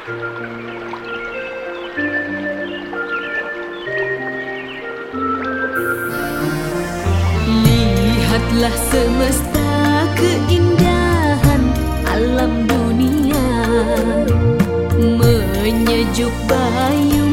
Lihatlah semesta keindahan alam dunia. Menyejuk bayu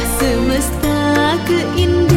Semesta keindahan.